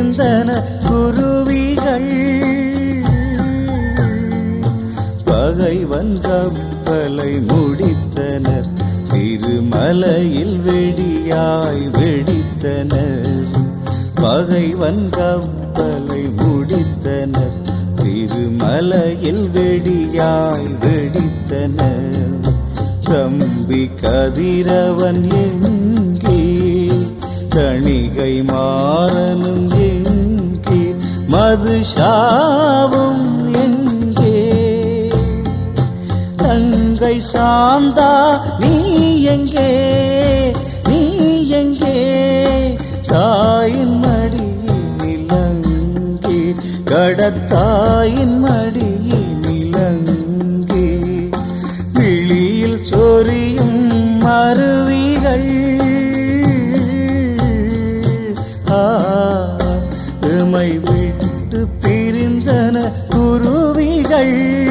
விட்டு குருவிகள். பகைவன் கப்பலை முடித்தனர் திருமலையில் வெடியாய் வெடித்தனர். பகைவன் கப்பலை முடித்தனர் திருமலையில் வெடியாய் வெடித்தனர். தம்பி கதிரவன் எங்கே? தணிகை மாறனும் அது சாவும் எங்கே தங்கை சாந்தா நீ எங்கே? நீ எங்கே? தாயின் மடியில் இலங்கே கடத்தாயின் மடியில் குருவிகள்.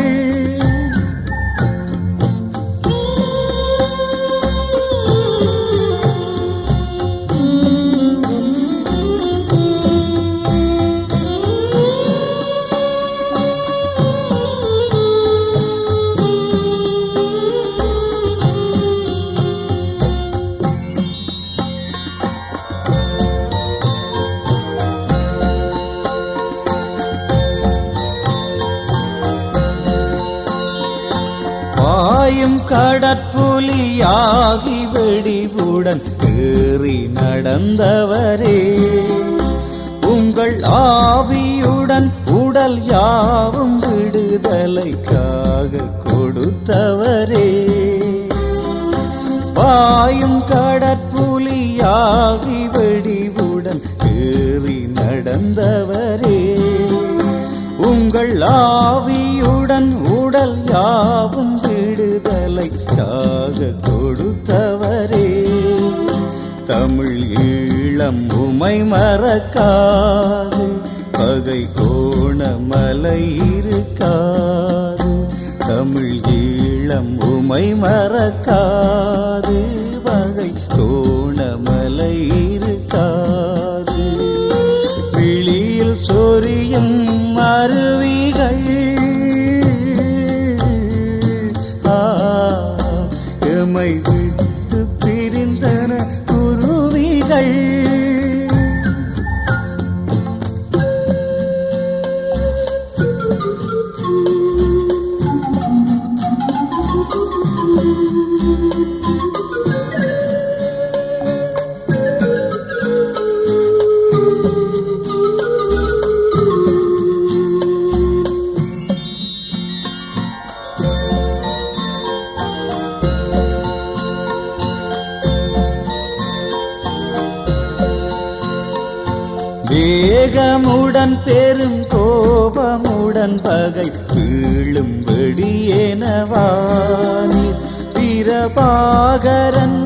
பாயும் கடற்புலியாகி வெடிவுடன் ஏறி நடந்தவரே. உங்கள் ஆவியுடன் உடல் யாவும் விடுதலைக்காக கொடுத்தவரே. பாயும் கடற்புலியாகி வெடிவுடன் ஏறி நடந்தவரே. உங்கள் ஆவியுடன் உடல் யாவும் விடுதலைக்காக கொடுத்தவரே. தமிழ் ஈழம் உமை மறக்காது. பகை கோணமலை இருக்காது. தமிழ் ஈழம் உமை மறக்காது. வேகமுடன் பெரும் கோபமுடன் பகை வீழும் வெடியேனவானீர். பிரபாகரன்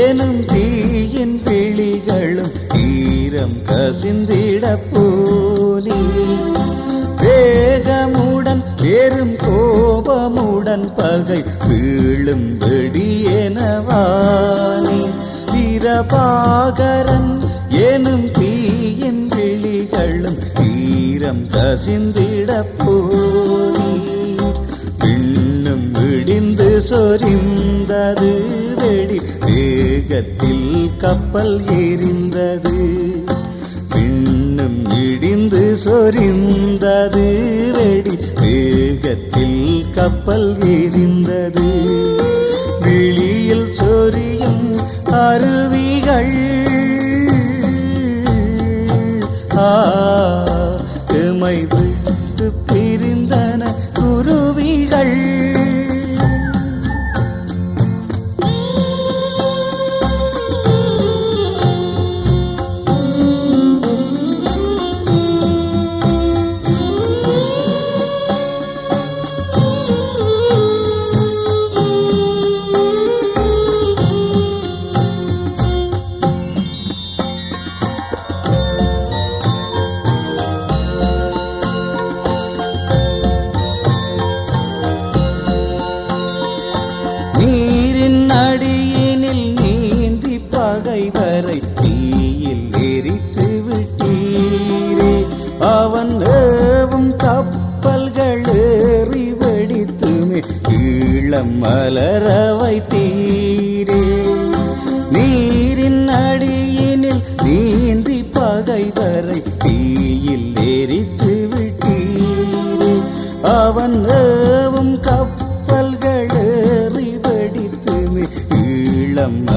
எனும் தீயின் பிழிகளும் ஈரம் கசிந்திட போனீ வேகமுடன் பெரும் கோபமுடன் பகை வீழும் வெடியேனவானே பிரபாகரன் எனும் தீயின் கசிந்திடப் கசிந்திட போனீர் விண்ணும் விடிந்து சொரிந்தது வெடி வேகத்தில் கப்பல் எரிந்தது. விண்ணும் இடிந்து சொரிந்தது வெடி வேகத்தில் கப்பல் எரிந்தது. விழி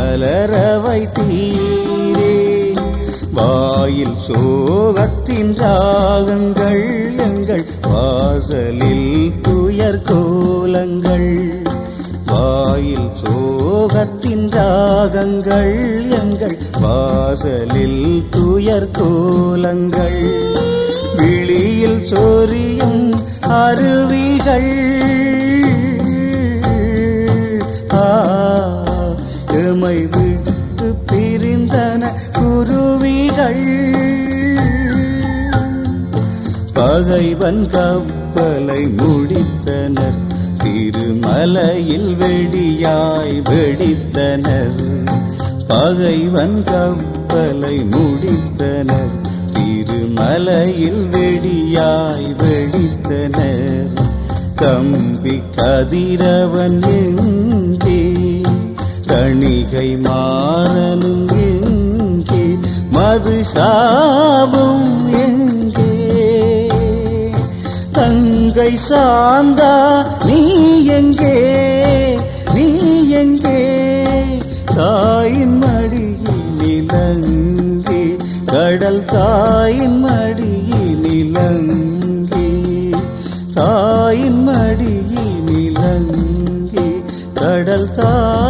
மலர வைத்தீரே. வாயில் சோகத்தின் ராகங்கள் எங்கள் வாசலில் துயர் கோலங்கள். வாயில் சோகத்தின் ராகங்கள் எங்கள் வாசலில் துயர் கோலங்கள். விழியில் சோரியும் அருவிகள் பகைவன் கப்பலை முடித்தனர். திருமலையில் வெடியாய் வெடித்தனர். பகைவன் கப்பலை முடித்தனர். திருமலையில் வெடியாய் வெடித்தனர். கம்பி கதிரவன் எங்கே? கணிகை மாறனும் எங்கே? மது சாவும் தங்கை சாந்தா நீ எங்கே நீ எங்கே? தாயின் மடியில் நிலங்கி கடல் தாயின் மடியில் நிலங்கி தாயின் மடியில் நிலங்கி கடல் தாய்